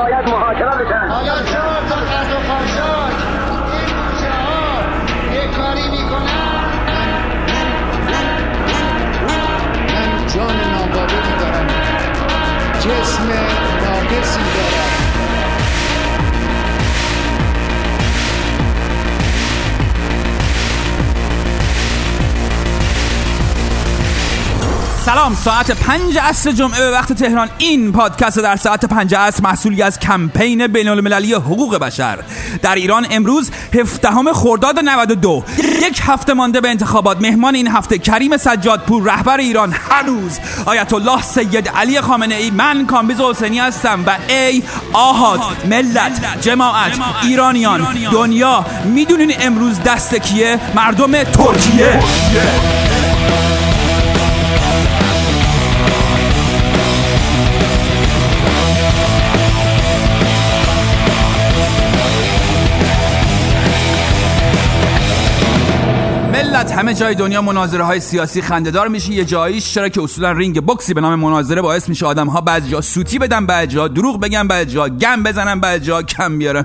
باید محاکمه بشن. حالا چهار تا قرد و خاشاک این موشه ها یه کاری می‌کنن. من جان ناقابلی دارم جسم ناقصی دارم. سلام ساعت پنج عصر جمعه به وقت تهران. این پادکست در ساعت پنج عصر محصولی از کمپین بین المللی حقوق بشر. در ایران امروز 17 خرداد 92 یک هفته مانده به انتخابات. مهمان این هفته کریم سجادپور رهبر ایران هر روز آیت الله سید علی خامنه ای من کامبیز حسینی هستم و ای آحاد ملت جماعت ایرانیان دنیا. می‌دونین امروز دست کیه؟ مردم ترکیه. ملت همه جای دنیا مناظره های سیاسی خنده‌دار میشه یه جاییش چرا که اصولا رینگ بوکسی به نام مناظره باعث میشه آدم ها بعضی جا سوتی بدن بعضی جا دروغ بگن بعضی جا گند بزنن بعضی جا کم بیارن.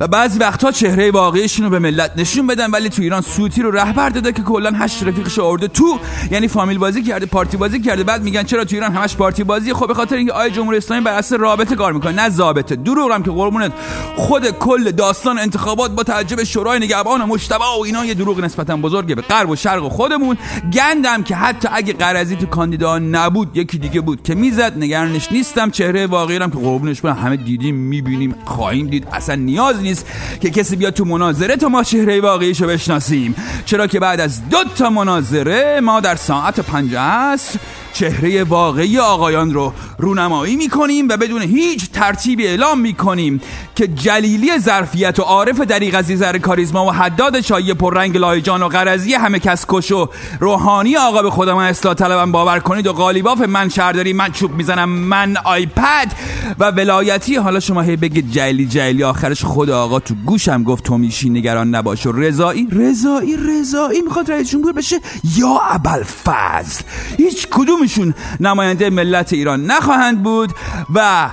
و بعضی وقتها چهره واقعیشون رو به ملت نشون بدن ولی تو ایران سوتی رو رهبر داده که کلا هشت رفیقش آورده تو. یعنی فامیل بازی کرده پارتی بازی کرده بعد میگن چرا تو ایران همش پارتی بازی خب به خاطر اینکه آی جمهوری اسلامی بر اساس رابطه کار می‌کنه. نه ضابطه. دروغ هم که قربونت. خود کل داستان انتخابات با تعجب شورای نگهبان و مجتبی و اینا یه دروغ نسبتا بزرگه به غرب و شرق خودمون. گندم که حتی اگه قرضی تو کاندیدا نبود یکی دیگه بود که می‌زد. نگرانش نیستم. چهره واقعی هم که قربونش برم. همه دیدیم می‌بینیم خواهیم دید. اصلا نیاز نیست که کسی بیاد تو مناظره تا ما چهره واقعیشو بشناسیم. چرا که بعد از دو تا مناظره ما در ساعت پنج عصر چهره واقعی آقایان رو رونمایی می‌کنیم و بدون هیچ ترتیبی اعلام می‌کنیم که جلیلی ظرفیت و عارف دریق عزیزر کاریزما و حداد شایع پررنگ لایجان و قرضی همه کس کش و روحانی آقا به خودم اصلاح طلبم باور کنید. و قالیباف من شهرداری من چوب می‌زنم من آیپد. و ولایتی حالا شما هی بگید جلی جلی آخرش خود آقا تو گوشم گفت تو میشی نگران نباش. و رضایی رضایی رضایی می‌خواد رئیس جمهور بشه؟ یا ابوالفضل؟ هیچ کدومشون نماینده ملت ایران نخواهند بود. و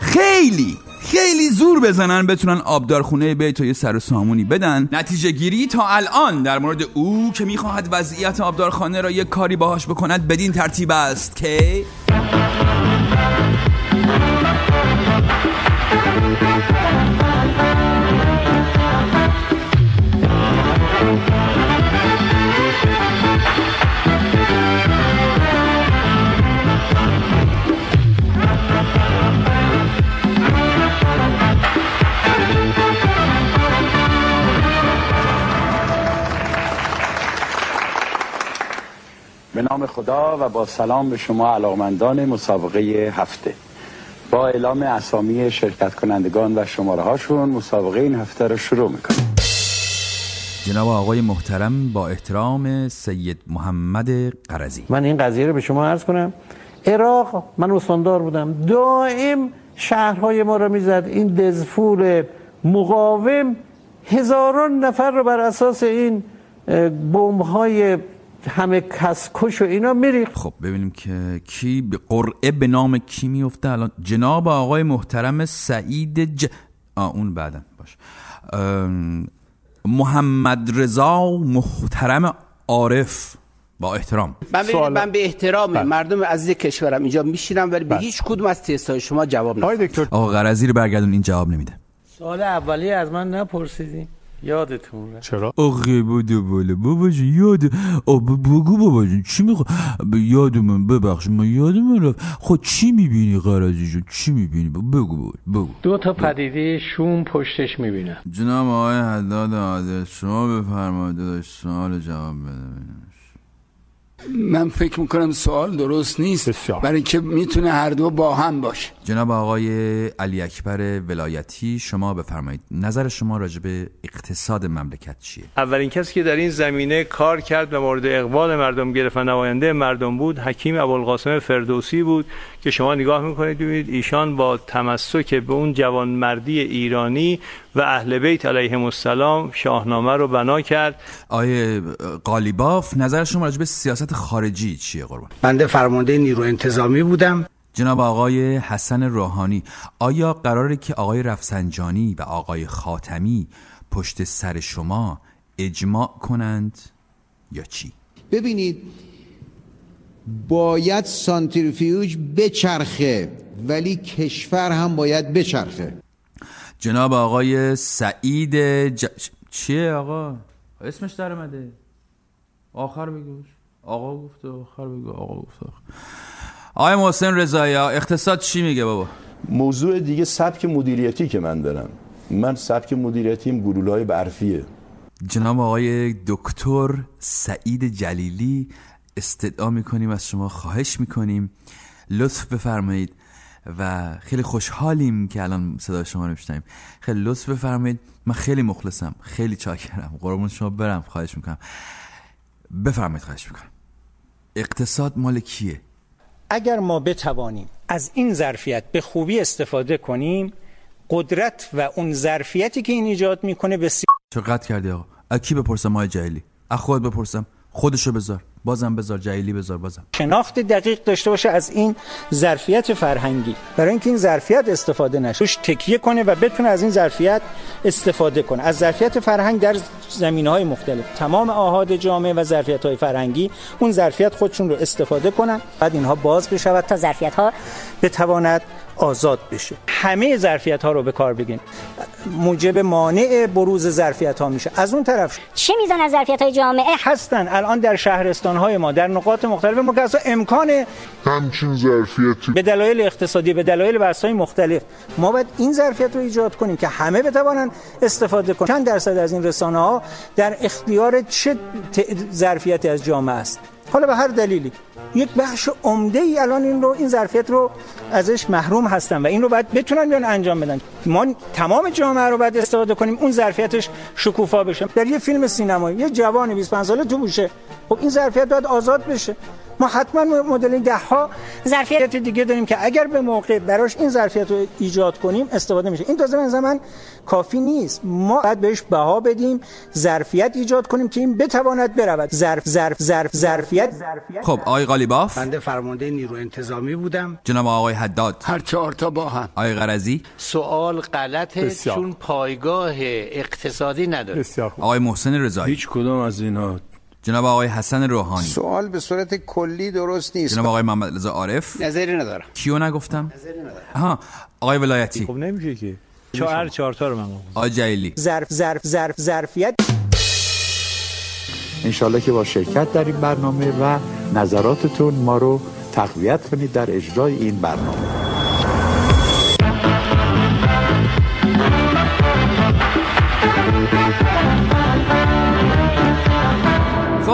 خیلی خیلی زور بزنن بتونن آبدارخونه بیت و یه سر و سامونی بدن. نتیجه گیری تا الان در مورد او که می‌خواهد وضعیت آبدارخانه را یک کاری باهاش بکند بدین ترتیب است که نام خدا و با سلام به شما علاقمندان مسابقه هفته. با اعلام اسامی شرکت کنندگان و شماره هاشون مسابقه این هفته رو شروع می‌کنیم. جناب آقای محترم با احترام سید محمد قرزی من این قضیه رو به شما عرض کنم. عراق من استاندار بودم. دائم شهرهای ما رو می‌زد. این دزفول مقاوم هزاران نفر رو بر اساس این بمب های همه کسکش و اینا میریخ خب ببینیم که کی به قرعه به نام کی میفته. الان جناب آقای محترم سعید ج... آه اون بعدا باش. ام، محمد رضا محترم عارف. با احترام. من به, من به احترام مردم عزیز کشورم اینجا میشینم ولی به هیچ کدوم از تستای شما جواب ندادم آقای دکتر آقا قرضی رو برگردون این جواب نمیده. سال اولی از من نپرسیدین. یادتون رفت. چرا؟ آقا بوده بالا بابا جون یاد آب بگو بابا جون چی میخوا یاد من ببخش من یاد من رفت. خود چی می‌بینی قرضی جون؟ چی می‌بینی؟ بگو بابا بگو. دو تا پدیده شوم پشتش می‌بینم. جناب آقای حداد عادل شما بفرمایید داشت سوال جواب بده من فکر می‌کنم سوال درست نیست. بسیار. برای که می‌تونه هر دو با هم باشه. جناب آقای علی اکبر ولایتی شما بفرمایید. نظر شما راجع به اقتصاد مملکت چیه؟ اولین کسی که در این زمینه کار کرد و مورد اقبال مردم گرفت و نماینده مردم بود حکیم ابوالقاسم فردوسی بود که شما نگاه می‌کنید ببینید ایشان با تمسک به اون جوانمردی ایرانی و اهل بیت علیهم السلام شاهنامه رو بنا کرد. آقای قالیباف نظر شما راجع به سیاست خارجی چیه قربان؟ بنده فرمانده نیرو انتظامی بودم. جناب آقای حسن روحانی آیا قراره که آقای رفسنجانی و آقای خاتمی پشت سر شما اجماع کنند یا چی؟ ببینید باید سانتریفیوژ بچرخه ولی کشور هم باید بچرخه. جناب آقای سعید ج... چیه آقا؟ اسمش در اومده. آخر بگوش آقا گفته آخر بگو. آقا گفته آقای محسن رضایی اقتصاد چی میگه بابا؟ موضوع دیگه سبک مدیریتی که من دارم. من سبک مدیریتیم گلولای برفیه. جناب آقای دکتر سعید جلیلی استدعا می‌کنیم از شما خواهش می‌کنیم. لطف بفرمایید. و خیلی خوشحالیم که الان صدا شما رو میشنیم خیلی لطف بفرمایید. من خیلی مخلصم. خیلی چاکرم قربون شما برم. خواهش می‌کنم. بفرمایید خواهش می‌کنم. اقتصاد مال کیه؟ اگر ما بتوانیم از این ظرفیت به خوبی استفاده کنیم قدرت و اون ظرفیتی که این ایجاد می‌کنه بسیار چه قد کردی آقا؟ از کی بپرسم مای جلیلی؟ از خود بپرسم. خودشو بذار. بازم بذار جلیلی بذار بازم. شناخت دقیق داشته باشه از این ظرفیت فرهنگی. برای اینکه این ظرفیت استفاده نشه روش تکیه کنه و بتونه از این ظرفیت استفاده کنه. از ظرفیت فرهنگ در زمینه های مختلف تمام آهاد جامعه و ظرفیت های فرهنگی اون ظرفیت خودشون رو استفاده کنن. بعد اینها باز بشود تا ظرفیت ها بتواند آزاد بشه. همه ظرفیت ها رو به کار بگیریم. موجب مانع بروز ظرفیت ها میشه. از اون طرف چه میزان از ظرفیت های جامعه؟ هستن. الان در شهرستان های ما در نقاط مختلف ما که اصلا امکان همچین ظرفیتی. به دلایل اقتصادی به دلایل بحث مختلف ما باید این ظرفیت رو ایجاد کنیم که همه بتوانن استفاده کنن. چند درصد از این رسانه ها در اختیار چه ظرفیتی از جامعه است؟ حالا به هر دلیلی. یک بخش عمده ای الان این رو این ظرفیت رو ازش محروم هستن و این رو باید بتونن بیان انجام بدن. ما تمام جامعه رو باید استفاده کنیم اون ظرفیتش شکوفا بشه. در یه فیلم سینمایی یه جوان 25 ساله تو بوشه خب این ظرفیت باید آزاد بشه. ما حتما مدل ده ها ظرفیت دیگه داریم که اگر به موقع براش این ظرفیت رو ایجاد کنیم استفاده میشه. این تازه من زمان کافی نیست. ما باید بهش بها بدیم ظرفیت ایجاد کنیم که این بتواند برود. ظرف ظرف ظرف ظرفیت. خب آقای قالیباف. بنده فرمانده نیرو انتظامی بودم. جناب آقای حداد. هر چهار تا با هم. آقای غرضی. سوال غلطه بسیار. چون پایگاه اقتصادی نداره. بسیار آقای محسن رضایی. هیچ کدام از اینا جناب آقای حسن روحانی. سوال به صورت کلی درست نیست. جناب آقای محمد رضا عارف. نظری ندارم. کیو نگفتم؟ آها آقای ولایتی. خب نمیشه که. چهار چهار تا رو من گفتم. آقای جلیلی. ظرف ظرف ظرف ظرفیت. انشالله که با شرکت در این برنامه و نظراتتون ما رو تقویت کنید در اجرای این برنامه.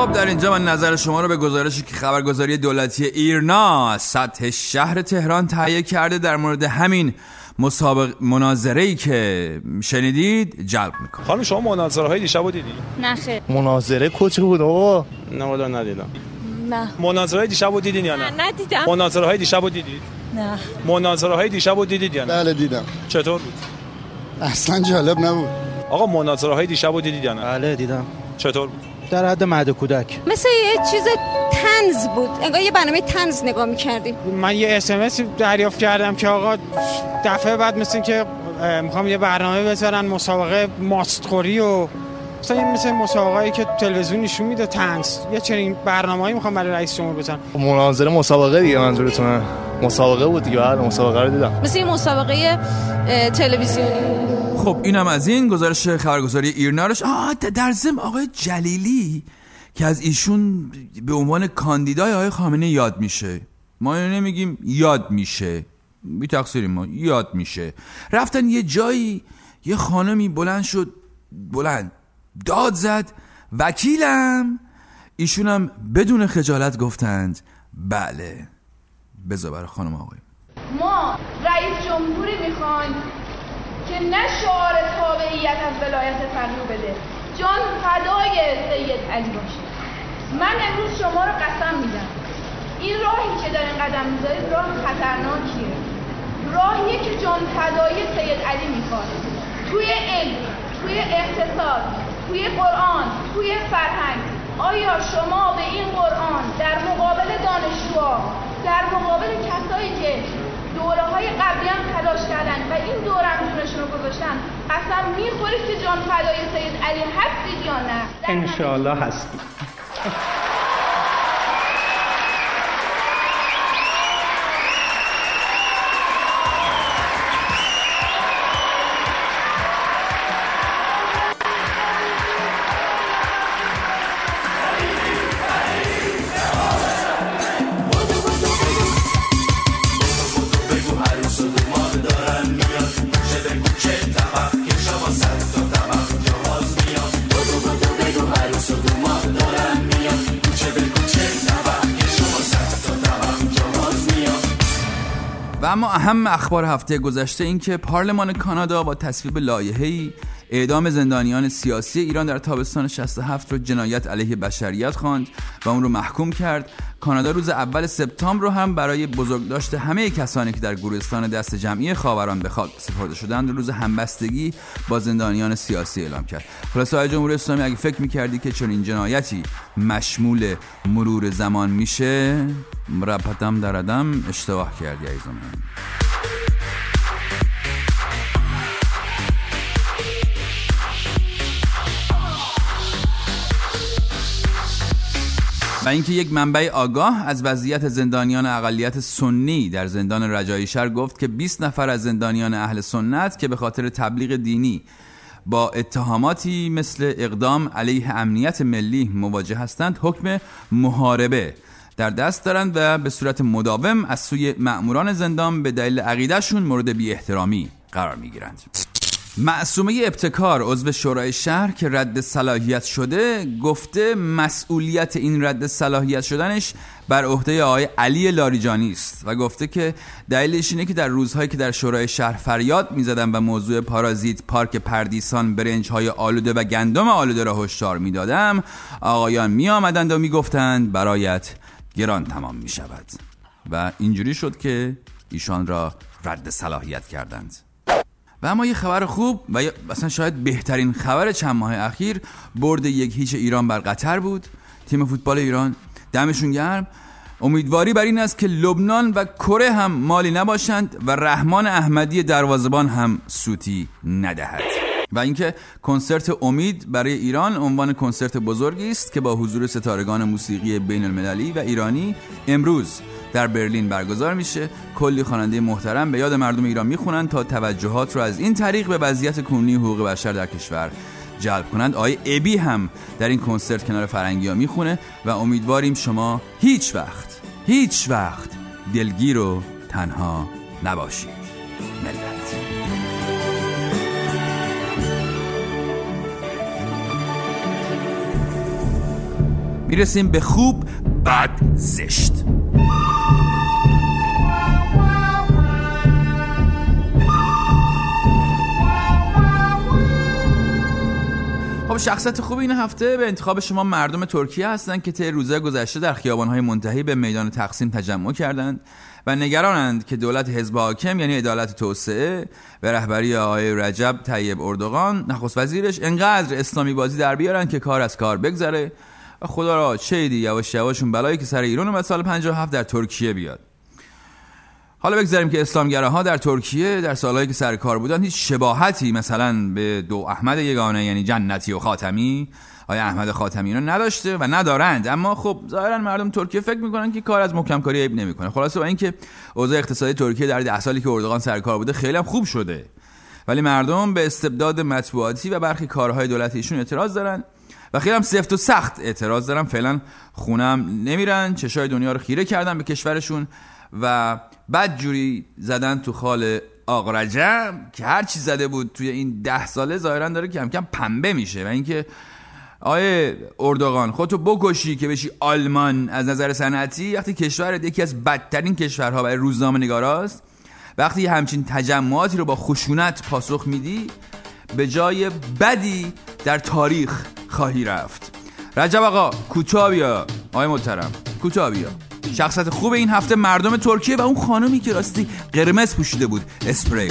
خب در اینجا من نظر شما رو به گزارشی که خبرگزاری دولتی ایرنا از سطح شهر تهران تهیه کرده در مورد همین مسابق مناظره ای که شنیدید جلب می‌کنم خانم شما مناظره های دیشب رو دیدی؟ نه خیر مناظره کجا بود آقا نه والا ندیدم نه مناظره های دیشب رو دیدین یا نه نه؟ ندیدم مناظره های دیشب رو دیدید؟ نه مناظره های دیشب رو دیدید یا نه؟ بله دیدم چطور بود؟ اصلا جالب نبود آقا مناظره های دیشب رو دیدید یا نه؟ بله دیدم چطور بود؟ در حد مهد کودک. مثل یه چیز تنز بود. انگار یه برنامه تنز نگاه می‌کردیم. من یه اسمس دریافت کردم که آقا دفعه بعد مثل که می‌خوام یه برنامه بذارن مسابقه ماستخوری و مثلا این مثل مسابقه که تلویزیون نشون میده تنز یه چنین برنامه‌ای می‌خوام برای رئیس جمهور بزنم. مناظره مسابقه دیگه منظورتونه. مسابقه بود دیگه بله مسابقه رو دیدم. مثل مسابقه تلویزیونی. خب اینم از این گزارش خبرگزاری ایرنارش آه در ضمن آقای جلیلی که از ایشون به عنوان کاندیدای آقای خامنه یاد میشه. ما اینو نمیگیم یاد میشه. بی تقصیریم ما یاد میشه. رفتن یه جایی یه خانمی بلند شد بلند داد زد. وکیلم. ایشونم بدون خجالت گفتند بله بذار برای خانم آقای ما رئیس جمهوری می‌خوایم که نه شعار تابعیت از ولایت فقیه بده. جان فدای سید علی باشه. من امروز شما رو قسم میدم. این راهی که دارین قدم می‌ذارید راه خطرناکیه. راهیه که جان فدای سید علی می‌خواد. توی علم توی اقتصاد توی قرآن توی فرهنگ آیا شما به این قرآن در مقابل دانشجوها در مقابل کسایی که دوره های قبلی هم تلاش کردن و این دوره هم جونشون رو گذاشتن. قسم می‌خورید که جان فدای سید علی هستید یا نه؟ انشاءالله هستی. اهم اخبار هفته گذشته این که پارلمان کانادا با تصویب لایحه‌ای اعدام زندانیان سیاسی ایران در تابستان 67 رو جنایت علیه بشریت خواند و اون رو محکوم کرد. کانادا روز اول سپتامبر رو هم برای بزرگداشت همه کسانی که در گورستان دست جمعی خاوران به خاک سپرده شدند روز همبستگی با زندانیان سیاسی اعلام کرد. خلاصه جمهوری اسلامی اگه فکر می‌کردی که چون این جنایتی مشمول مرور زمان میشه مرپتم دردم اشتباه کردی عزیزم. و اینکه یک منبع آگاه از وضعیت زندانیان اقلیت سنی در زندان رجایی شهر گفت که 20 نفر از زندانیان اهل سنت که به خاطر تبلیغ دینی با اتهاماتی مثل اقدام علیه امنیت ملی مواجه هستند حکم محاربه در دست دارند و به صورت مداوم از سوی مأموران زندان به دلیل عقیدهشون مورد بی احترامی قرار می گیرند. معصومه ابتکار عضو شورای شهر که رد صلاحیت شده گفته مسئولیت این رد صلاحیت شدنش بر عهده آقای علی لاریجانی است و گفته که دلیلش اینه که در روزهایی که در شورای شهر فریاد می‌زدن و موضوع پارازیت پارک پردیسان برنج های آلوده و گندم آلوده را هشدار می‌دادم آقایان می آمدند و می‌گفتند برایت گران تمام می شود و اینجوری شد که ایشان را رد صلاحیت کردند. و اما یه خبر خوب و مثلا شاید بهترین خبر چند ماه اخیر برد یک هیچ ایران بر قطر بود. تیم فوتبال ایران دمشون گرم. امیدواری بر این است که لبنان و کره هم مالی نباشند و رحمان احمدی دروازبان هم سوتی ندهد. و اینکه کنسرت امید برای ایران عنوان کنسرت بزرگی است که با حضور ستارگان موسیقی بین المللی و ایرانی امروز در برلین برگزار میشه. کلی خواننده محترم به یاد مردم ایران می‌خونن تا توجهات رو از این طریق به وضعیت کنونی حقوق بشر در کشور جلب کنند. آقای ابی هم در این کنسرت کنار فرنگی ها می‌خونه و امیدواریم شما هیچ وقت هیچ وقت دلگیر و تنها نباشید. ملت. می‌رسیم به خوب بد زشت. خب شخصیت خوب این هفته به انتخاب شما مردم ترکیه هستند که طی روزهای گذشته در خیابانهای منتهی به میدان تقسیم تجمع کردند و نگرانند که دولت حزب حاکم یعنی عدالت توسعه به رهبری آقای رجب طیب اردوغان نخست وزیرش انقدر اسلامی بازی در بیارن که کار از کار بگذره و خدا را چه دی یواش یواشون بلایی که سر ایران اومد سال 57 در ترکیه بیاد. حالا بگذاریم که اسلامگراها در ترکیه در سالهایی که سر کار بودن هیچ شباهتی مثلا به دو احمد یگانه یعنی جنتی و خاتمی آیا احمد خاتمی رو نداشته و ندارند. اما خب ظاهرا مردم ترکیه فکر می‌کنن که کار از محکم کاری عیب نمی‌کنه. خلاصه با اینکه اوضاع اقتصادی ترکیه در ده سالی که اردوغان سر کار بوده خیلی هم خوب شده. ولی مردم به استبداد مطبوعاتی و برخی کارهای دولت ایشون اعتراض دارن و خیلی هم سفت و سخت اعتراض دارن. فعلا خونم نمیرن. چشای دنیا رو خیره کردن به کشورشون و بعد جوری زدن تو خال آق رجب که هر چی زده بود توی این ده ساله ظاهرا داره کم کم پنبه میشه و اینکه آیه اردوغان خودتو بکشی که بشی آلمان از نظر صنعتی وقتی کشورت یکی از بدترین کشورها برای روزنامه نگاراست وقتی همچین تجمعاتی رو با خشونت پاسخ میدی به جای بدی در تاریخ خواهی رفت. رجب آقا کوتاه بیا. آقای محترم کوتاه بیا. شخصت خوب این هفته مردم ترکیه و اون خانمی که راستی قرمز پوشیده بود. اسپری.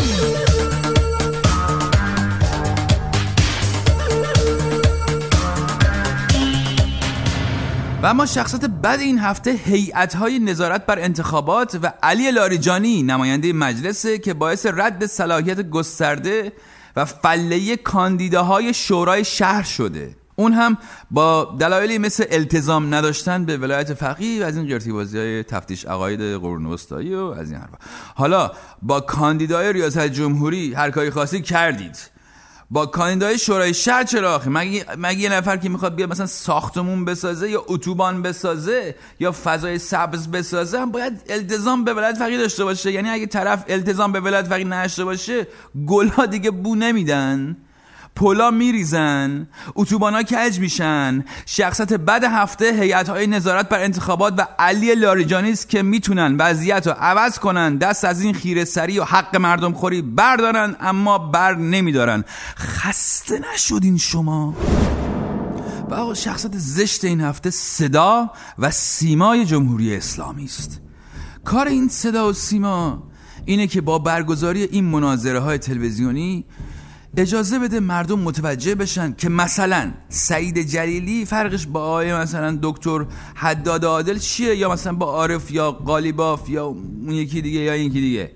و اما شخصت بد این هفته هیئت های نظارت بر انتخابات و علی لاریجانی نماینده مجلسه که باعث رد صلاحیت گسترده و فله کاندیداهای شورای شهر شده. اون هم با دلایلی مثل التزام نداشتن به ولایت فقیه و از این قرتی بازی های تفتیش عقاید قرون وسطایی و از این حرفا. حالا با کاندیدای ریاست جمهوری هر کاری خاصی کردید. با کاندیدای شورای شهر چرا آخه؟ مگه مگه یه نفر که می‌خواد بیاد مثلا ساختمون بسازه یا اتوبان بسازه یا فضای سبز بسازه هم باید التزام به ولایت فقیه داشته باشه. یعنی اگه طرف التزام به ولایت فقیه نداشته باشه گلها دیگه بو نمیدن. پلا میریزن اتوبانا کج میشن. شخصت بد هفته هیئت های نظارت بر انتخابات و علی لاریجانی است که می‌تونن وضعیت رو عوض کنن. دست از این خیره سری و حق مردم خوری بردارن اما بر نمیدارن. خسته نشدین شما. و آقا شخصت زشت این هفته صدا و سیمای جمهوری اسلامی است. کار این صدا و سیما اینه که با برگزاری این مناظره های تلویزیونی اجازه بده مردم متوجه بشن که مثلا سعید جلیلی فرقش با آقای مثلا دکتر حداد عادل چیه؟ یا مثلا با عارف یا قالیباف یا اون یکی دیگه یا این یکی دیگه.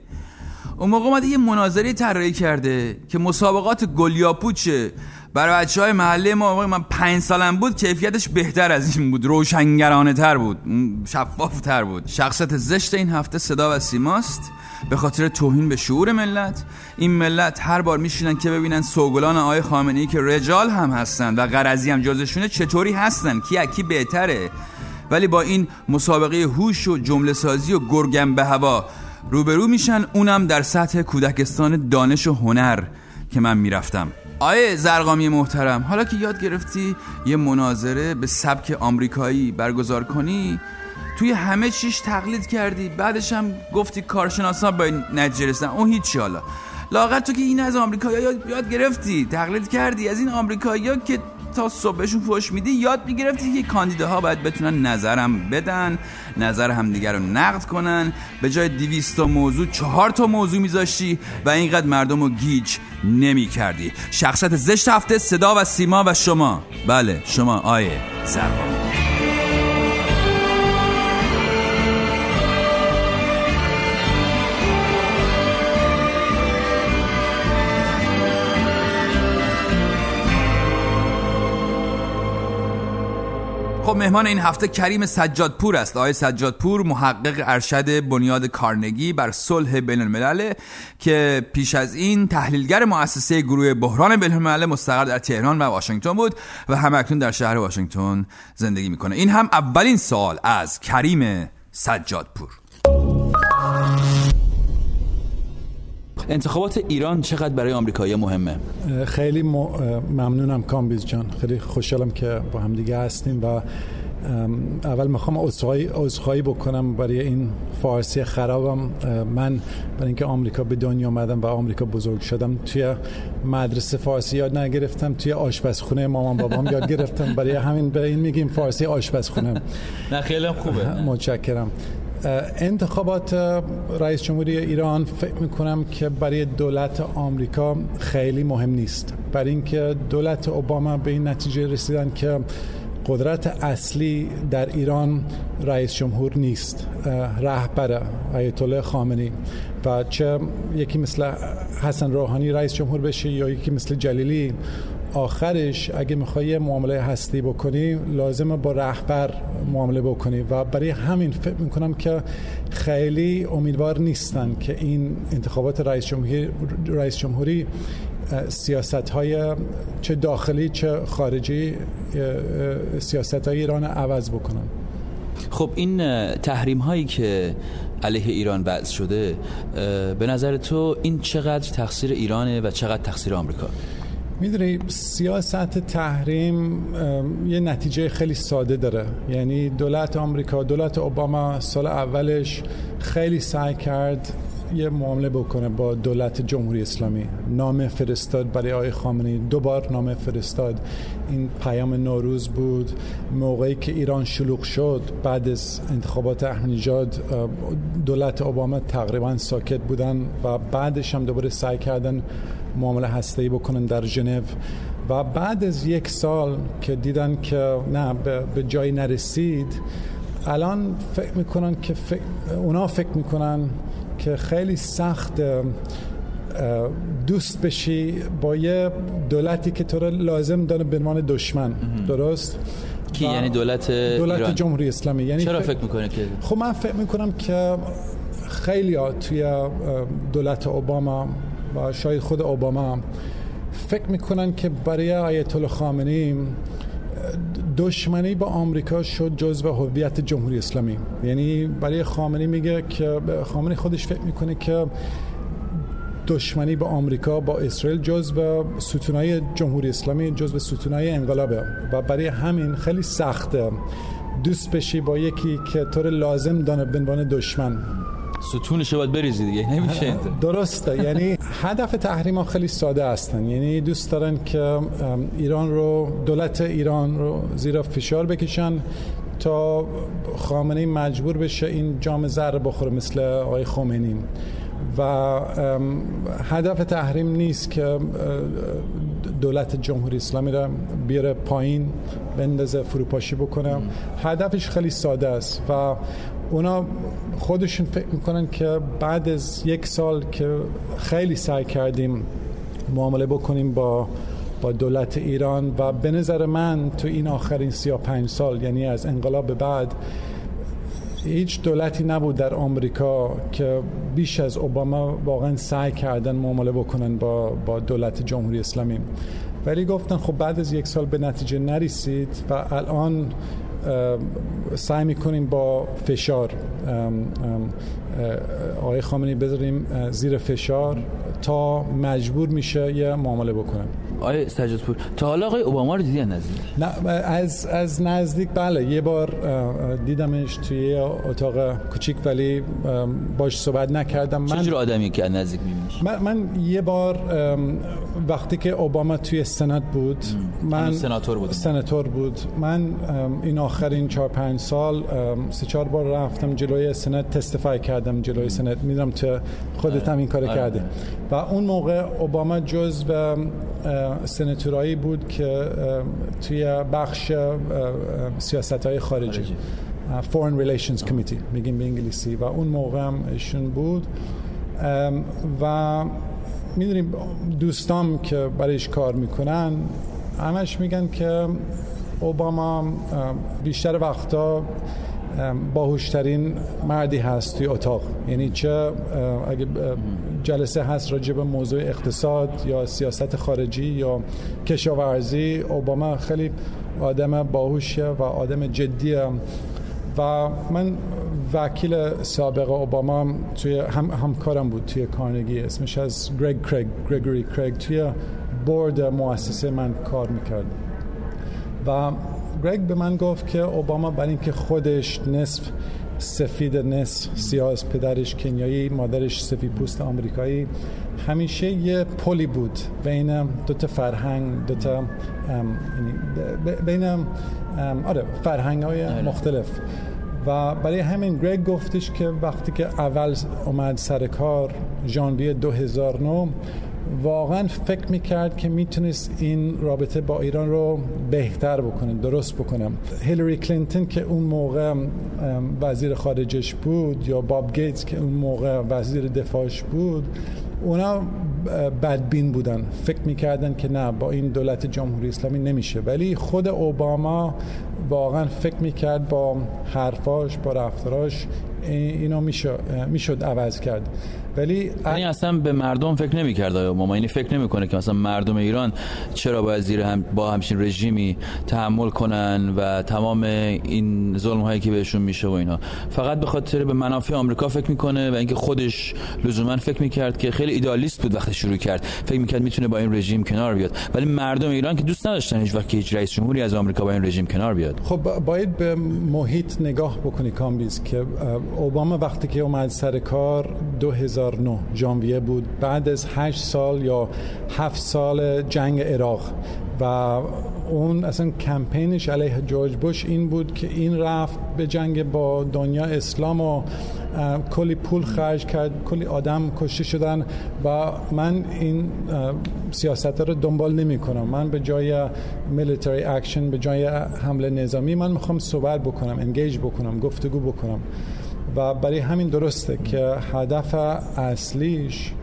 اون موقع اومده یه مناظره طراحی کرده که مسابقات گلیاپوچه. برای بچه های محله ما موقع من پنج سالم بود کیفیتش بهتر از این بود روشنگرانه تر بود شفاف تر بود. شخصت زشت این هفته صدا و سیماست. به خاطر توهین به شعور ملت این ملت هر بار میشینن که ببینن سوگلان آقای خامنه که رجال هم هستن و قرضی هم جزشونه چطوری هستن کی اکی بهتره. ولی با این مسابقه هوش و جمله سازی و گرگم به هوا روبرو میشن اونم در سطح کودکستان دانش و هنر که من می‌رفتم. آیه زرقامی محترم حالا که یاد گرفتی یه مناظره به سبک آمریکایی برگزار کنی توی همه چیش تقلید کردی بعدش هم گفتی کارشناسا با نتیجه رسیدن. اون هیچی حالا. لاغت تو که این از آمریکایی یاد, یاد گرفتی تقلید کردی. از این آمریکایی که تا صبحشون فوش میدی یاد می‌گرفتی که کاندیداها باید بتونن نظرم بدن نظر همدیگر رو نقد کنن. به جای دیویست تا موضوع چهار تا موضوع میذاشتی و اینقدر مردم رو گیج نمی کردی شخصت زشت هفته صدا و سیما و شما. بله شما آیه زرقامی خب مهمان این هفته کریم سجادپور است. آقای سجادپور محقق ارشد بنیاد کارنگی بر صلح بین الملل که پیش از این تحلیلگر مؤسسه گروه بحران بین الملل مستقر در تهران و واشنگتن بود و همکنون در شهر واشنگتن زندگی می‌کنه. این هم اولین سوال از کریم سجادپور. انتخابات ایران چقدر برای آمریکایی مهمه؟ خیلی ممنونم کامبیز جان. خیلی خوشحالم که با هم دیگه هستیم و اول می‌خوام عذرخواهی بکنم برای این فارسی خرابم. من برای اینکه آمریکا به دنیا آمدم و آمریکا بزرگ شدم توی مدرسه فارسی یاد نگرفتم توی آشپزخونه مامان بابام یاد گرفتم. برای همین به این میگیم فارسی آشپزخونه. نه خیلی خوبه. متشکرم. انتخابات رئیس جمهوری ایران فکر می‌کنم که برای دولت آمریکا خیلی مهم نیست. برای اینکه دولت اوباما به این نتیجه رسیدن که قدرت اصلی در ایران رئیس جمهور نیست رهبر آیت الله خامنه‌ای. و چه یکی مثل حسن روحانی رئیس جمهور بشه یا یکی مثل جلیلی آخرش اگه می‌خوای معامله هستی بکنی لازمه با رهبر معامله بکنی. و برای همین فکر می‌کنم که خیلی امیدوار نیستن که این انتخابات رئیس جمهوری, رئیس جمهوری سیاست های چه داخلی چه خارجی سیاست های ایران عوض بکنن. خب این تحریم هایی که علیه ایران وضع شده به نظر تو این چقدر تقصیر ایرانه و چقدر تقصیر آمریکا؟ می‌دونی سیاست تحریم یه نتیجه خیلی ساده داره. یعنی دولت آمریکا دولت اوباما سال اولش خیلی سعی کرد یه معامله بکنه با دولت جمهوری اسلامی. نامه فرستاد برای آقای خامنه‌ای. دو بار نامه فرستاد. این پیام نوروز بود. موقعی که ایران شلوغ شد بعد از انتخابات احمدی دولت اوباما تقریبا ساکت بودن و بعدش هم دوباره سعی کردن معامله هسته‌ای بکنن در ژنو. و بعد از یک سال که دیدن که نه به, جایی نرسید الان فکر می‌کنن که فکر اونا فکر می‌کنن که خیلی سخت دوست بشی با یه دولتی که تو رو لازم داره به عنوان دشمن. درست؟ کی؟ یعنی دولت دولت ایران. جمهوری اسلامی. یعنی چرا فکر می‌کنه که خب من فکر می‌کنم که خیلی ها توی دولت اوباما و شاید خود اوباما فکر می‌کنن که برای آیت الله خامنه‌ای دشمنی با آمریکا شد جزء هویت جمهوری اسلامی. یعنی برای خامنه‌ای میگه که خامنه‌ای خودش فکر می‌کنه که دشمنی با آمریکا با اسرائیل جزء ستونای جمهوری اسلامی جزء ستونای انقلابه. و برای همین خیلی سخته دوست بشی با یکی که تو رو لازم دانه به عنوان دشمن. ستونش باید بریزی دیگه نمیشه درسته. یعنی هدف تحریم ها خیلی ساده هستن. یعنی دوست دارن که ایران رو دولت ایران رو زیر فشار بکشن تا خامنه مجبور بشه این جام زر بخوره مثل آقای خمینی. و هدف تحریم نیست که دولت جمهوری اسلامی را بیاره پایین بندازه فروپاشی بکنه. هدفش خیلی ساده است و اونا خودشون فکر می‌کنن که بعد از یک سال که خیلی سعی کردیم معامله بکنیم با با دولت ایران و به نظر من تو این آخرین 35 سال یعنی از انقلاب بعد هیچ دولتی نبود در آمریکا که بیش از اوباما واقعا سعی کردن معامله بکنن با, با دولت جمهوری اسلامی. ولی گفتن خب بعد از یک سال به نتیجه نرسید و الان سعی می‌کنیم با فشار آقای خامنه‌ای بذاریم زیر فشار تا مجبور میشه یه معامله بکنه. آقای سجادپور تا حالا آقای اوباما رو دیدین نزدیک نه از از نزدیک بله. یه بار دیدمش توی اتاق کوچیک ولی باش صحبت نکردم. من چه جور آدمی که نزدیک میبینیش؟ من, من یه بار وقتی که اوباما توی سنات بود من سناتور بود سناتور بود. من این آخرین 4 5 سال سه چهار بار رفتم جلوی سنات تستفای کردم جلوی سنات می‌دونم تو خودت هم این کار کرده و اون موقع اوباما جزو سنتورایی بود که توی بخش سیاست های خارجی. Foreign Relations Committee میگیم به انگلیسی. و اون موقع هم ایشون بود. و می‌دونیم دوستام که برایش کار می‌کنن همش میگن که اوباما بیشتر وقتا باهوشترین مردی هست توی اتاق. یعنی چه اگه جلسه هست راجع به موضوع اقتصاد یا سیاست خارجی یا کشاورزی اوباما خیلی آدم باهوشه و آدم جدیه. و من وکیل سابق اوباما توی هم همکارم بود توی کارنگی اسمش از گرگ کرگ گرگوری کرگ توی بورد مؤسسه من کار می‌کرد. و گرگ به من گفت که اوباما برای اینکه خودش نصف سفید نصف سیاه پدرش کنیایی مادرش سفید پوست آمریکایی همیشه یه پلی بود بین دو تا فرهنگ دو تا بین آره فرهنگ های مختلف. و برای همین گرگ گفتش که وقتی که اول اومد سر کار ژانویه 2009 واقعا فکر می‌کرد که می‌تونست این رابطه با ایران رو بهتر بکنه درست بکنه. هیلاری کلینتون که اون موقع وزیر خارجش بود یا باب گیتس که اون موقع وزیر دفاعش بود اونا بدبین بودن. فکر می‌کردن که نه با این دولت جمهوری اسلامی نمیشه. ولی خود اوباما واقعا فکر می‌کرد با حرفاش با رفتاراش اینو می‌شد عوض کرد. ولی یعنی اصلا به مردم فکر نمی‌کرد ماما؟ یعنی فکر نمی‌کنه که مثلا مردم ایران چرا باید زیر هم با همچین رژیمی تحمل کنن و تمام این ظلم هایی که بهشون میشه و اینا. فقط به خاطر به منافع آمریکا فکر می‌کنه و اینکه خودش لزوما فکر می‌کرد که خیلی ایدالیست بود وقتی شروع کرد. فکر می‌کرد می‌تونه با این رژیم کنار بیاد. ولی مردم ایران که دوست نداشتن هیچ وقت هیچ رئیس جمهوری از آمریکا با این رژیم کنار بیاد. خب باید به محیط نگاه بکنی کامبیز که اوباما وقتی که اومد سر کار 2000 2009 ژانویه بود. بعد از 8 سال یا 7 سال جنگ عراق. و اون اصلا کمپینش علیه جورج بوش این بود که این رفت به جنگ با دنیا اسلام و کلی پول خرج کرد کلی آدم کشته شدن و من این سیاست رو دنبال نمی کنم. من به جای military action به جای حمله نظامی من می‌خوام صحبت بکنم engage بکنم گفتگو بکنم. و برای همین درسته که هدف اصلیش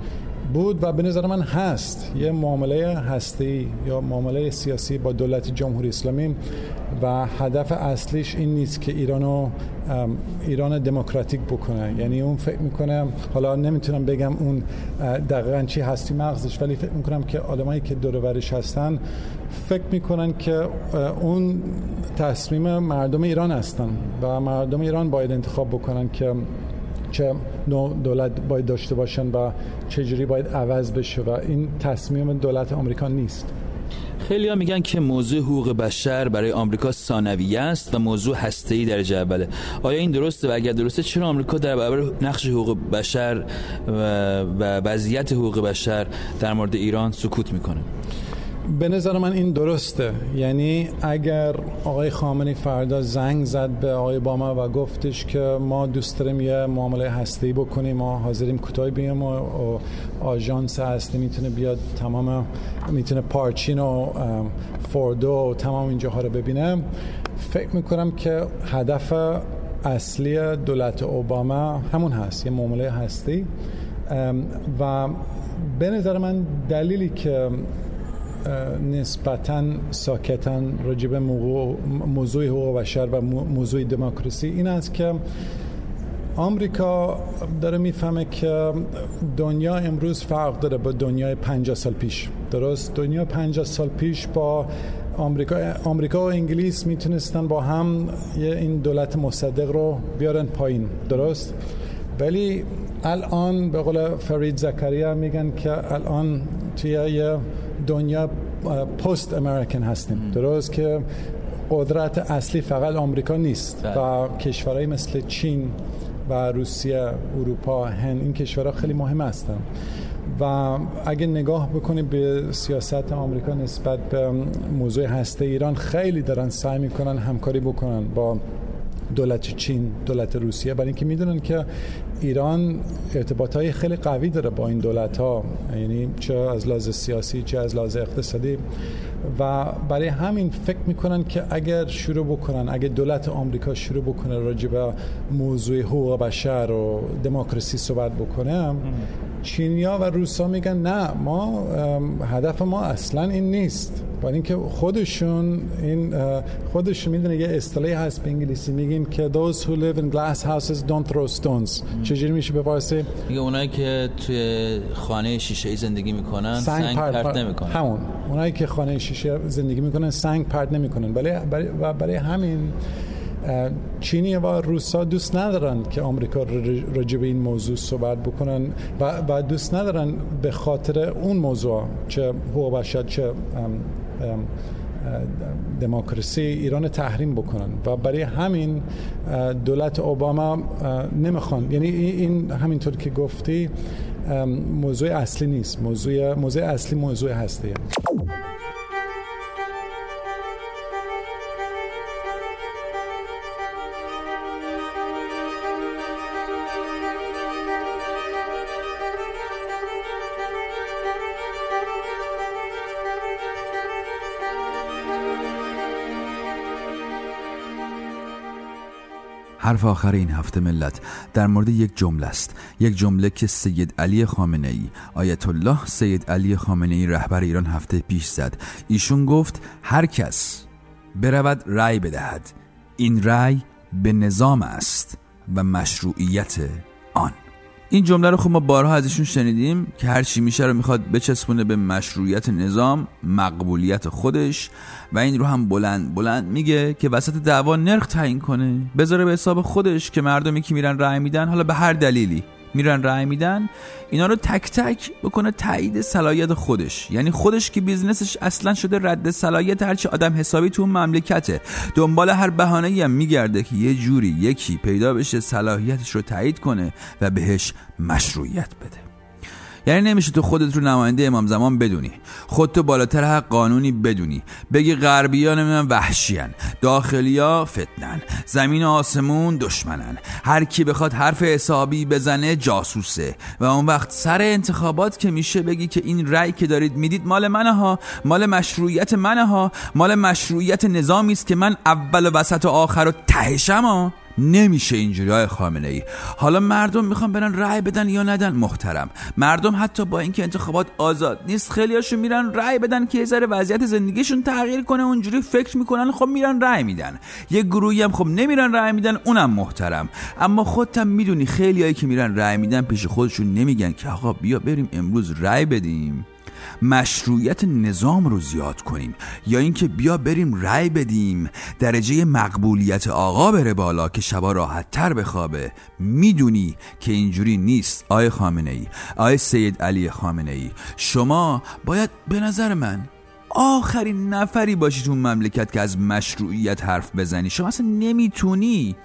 بود و به نظر من هست. یه معامله هسته‌ای یا معامله سیاسی با دولت جمهوری اسلامی و هدف اصلیش این نیست که ایرانو ایران دموکراتیک بکنه. یعنی اون فکر می‌کنه حالا نمی‌تونم بگم اون دقیقا چی هست توی مغزش ولی فکر می‌کنم که آدمایی که دورش هستن فکر می‌کنن که اون تصمیم مردم ایران هستن و مردم ایران باید انتخاب بکنن که چه نوع دولت باید داشته باشن و چجوری باید عوض بشه و این تصمیم دولت آمریکا نیست. خیلی ها میگن که موضوع حقوق بشر برای آمریکا ثانویه است و موضوع هسته‌ای درجه اوله. آیا این درسته؟ و اگر درسته چرا آمریکا در برابر نقش حقوق بشر و وضعیت حقوق بشر در مورد ایران سکوت می‌کنه؟ به نظر من این درسته. یعنی اگر آقای خامنه‌ای فردا زنگ زد به آقای باما و گفتش که ما دوست داریم یه معامله هسته‌ای بکنیم ما حاضریم کوتاه بیام و, آژانس هسته می‌تونه بیاد تمام می‌تونه پارچین و فوردو و تمام اینجاها رو ببینه. فکر می‌کنم که هدف اصلی دولت اوباما همون هست یه معامله هستی. و به نظر من دلیلی که نسبتا ساکتا راجب موضوع حقوق بشر و موضوع دموکراسی این است که آمریکا داره می‌فهمه که دنیا امروز فرق داره با دنیای 50 سال پیش. درست؟ دنیا 50 سال پیش با آمریکا آمریکا و انگلیس می‌تونستن با هم یه این دولت مصدق رو بیارن پایین. درست؟ ولی الان به قول فرید زکریا میگن که الان توی یه دنیا پست امریکن هستیم. درست که قدرت اصلی فقط آمریکا نیست و کشورهایی مثل چین و روسیه اروپا هند این کشورها خیلی مهم هستن. و اگه نگاه بکنیم به سیاست آمریکا نسبت به موضوع هسته ایران خیلی دارن سعی می‌کنن همکاری بکنن با دولت چین دولت روسیه برای اینکه می‌دونن که ایران ارتباط های خیلی قوی داره با این دولت ها یعنی چه از لحاظ سیاسی چه از لحاظ اقتصادی. و برای همین فکر می‌کنن که اگر شروع بکنن اگر دولت آمریکا شروع بکنه راجع به موضوع حقوق بشر و دموکراسی صحبت بکنه چینیا و روسا میگن نه ما هدف ما اصلا این نیست. برای اینکه خودشون این خودشون می‌دونه یه اصطلاحی هست به انگلیسی میگیم که those who live in glass houses don't throw stones. چجوری میشه به فارسی میگه اونایی که توی خانه شیشه ای زندگی می‌کنن سنگ, سنگ پرت, پرت نمی‌کنن. همون. اونایی که خانه شیشه زندگی می‌کنن سنگ پرت نمی‌کنن. ولی برای, و برای همین چینی و روسا دوست ندارن که آمریکا راجع به این موضوع صحبت بکنن و, دوست ندارن به خاطر اون موضوع چه حقوق بشر چه دموکراسی ایران تحریم بکنن. و برای همین دولت اوباما نمی‌خوان. یعنی این همینطور که گفتی موضوع اصلی نیست. موضوع موضوع اصلی موضوع هسته حرف آخر این هفته ملت در مورد یک جمله است. یک جمله که سید علی خامنه ای آیت الله سید علی خامنه ای رهبر ایران هفته پیش زد. ایشون گفت هر کس برود رأی بدهد این رأی به نظام است و مشروعیت آن. این جمله رو خب ما بارها ازشون شنیدیم که هر چی میشه رو می‌خواد بچسبونه به مشروعیت نظام مقبولیت خودش و این رو هم بلند بلند میگه که وسط دعوا نرخ تعیین کنه بذاره به حساب خودش که مردمی که میرن رأی میدن حالا به هر دلیلی. میرن رأی میدن اینا رو تک تک بکنه تایید صلاحیت خودش. یعنی خودش که بیزنسش اصلا شده رد صلاحیت هرچی آدم حسابی تو مملکته. دنبال هر بهانه‌ای هم میگرده که یه جوری یکی پیدا بشه صلاحیتش رو تایید کنه و بهش مشروعیت بده. یعنی نمیشه تو خودت رو نماینده امام زمان بدونی. خودتو بالاتر حق قانونی بدونی. بگی غربیا نمی‌دونم وحشیان داخلیا فتنن. زمین و آسمون دشمنن. هر کی بخواد حرف حسابی بزنه جاسوسه. و اون وقت سر انتخابات که میشه بگی که این رأی که دارید می‌دید مال منه ها. مال مشروعیت منه ها. مال مشروعیت نظامی است که من اول و وسط و آخر و تهشم ها نمیشه اینجوری های خامنه ای حالا مردم می‌خوان برن رأی بدن یا ندن محترم. مردم حتی با اینکه انتخابات آزاد نیست خیلیاشون میرن رأی بدن که یه وضعیت زندگیشون تغییر کنه اونجوری فکر می‌کنن خب میرن رأی میدن. یه گروهی هم خب نمیرن رأی میدن اونم محترم. اما خودتم می‌دونی خیلیایی که میرن رأی میدن پیش خودشون نمیگن که آقا بیا بریم امروز رأی بدیم. مشروعیت نظام رو زیاد کنیم یا اینکه بیا بریم رأی بدیم درجه مقبولیت آقا بره بالا که شبا راحت تر بخوابه. می‌دونی که اینجوری نیست آی خامنه ای آی سید علی خامنه ای شما باید به نظر من آخرین نفری باشی تو مملکت که از مشروعیت حرف بزنی. شما اصلا نمی‌تونی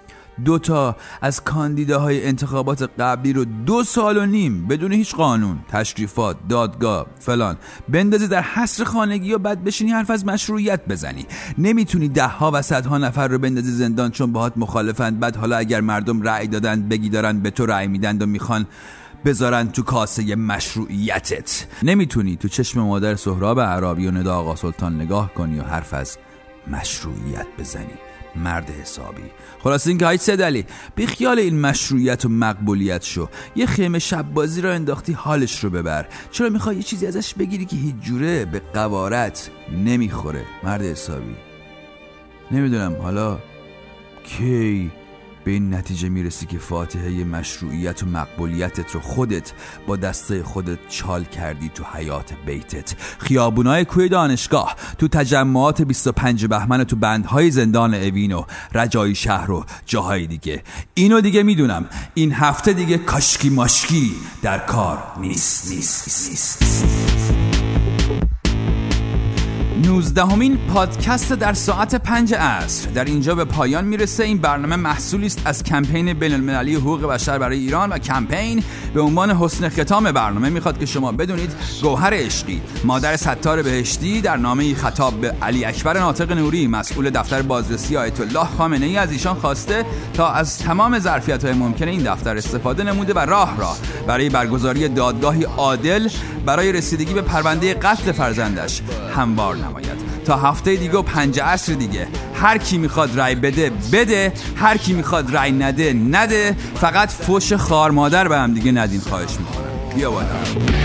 دوتا از کاندیداهای انتخابات قبلی رو دو سال و نیم بدون هیچ قانون تشریفات دادگاه فلان بندازی در حصر خانگی و بعد بشینی حرف از مشروعیت بزنی. نمی‌تونی ده ها و صدها نفر رو بندازی زندان چون باهات مخالفند. بعد حالا اگر مردم رأی دادن بگی دارن به تو رأی میدن و می‌خوان بذارن تو کاسه مشروعیتت. نمی‌تونی تو چشم مادر سهراب عربی و ندا آقا سلطان نگاه کنی و حرف از مشروعیت بزنی. مرد حسابی. خلاص این که های سدلی بی خیال این مشروعیت و مقبولیت شو. یه خیمه شب بازی را انداختی حالش رو ببر. چرا می‌خوای یه چیزی ازش بگیری که هیچ جوره به قوارت نمی‌خوره؟ مرد حسابی. نمی‌دونم حالا کی به این نتیجه می‌رسی که فاتحه مشروعیت و مقبولیتت رو خودت با دسته خودت چال کردی تو حیات بیتت. خیابونای کوی دانشگاه تو تجمعات 25 بهمن تو بندهای زندان اوین و رجایی شهر و جاهای دیگه. اینو دیگه می‌دونم. این هفته دیگه کاشکی ماشکی در کار نیست نیست نیست, نیست. نوزدهمین پادکست در ساعت پنج عصر. در اینجا به پایان می‌رسه. این برنامه محصولی است از کمپین بین المللی حقوق بشر برای ایران و کمپین. به عنوان حسن ختام برنامه می‌خواد که شما بدونید گوهر عشقی. مادر ستار بهشتی در نامه خطاب به علی اکبر ناطق نوری مسئول دفتر بازرسی آیت الله خامنه ای از ایشان خواسته تا از تمام ظرفیت های ممکن این دفتر استفاده نموده و راه راه برای برگزاری دادگاهی عادل برای رسیدگی به پرونده قتل فرزندش هموار نماید تا هفته دیگه و پنج عصر دیگه. هر کی می‌خواد رای بده بده. هر کی می‌خواد رای نده نده. فقط فوش خار مادر به هم دیگه ندین خواهش می‌کنم. بیا بالا.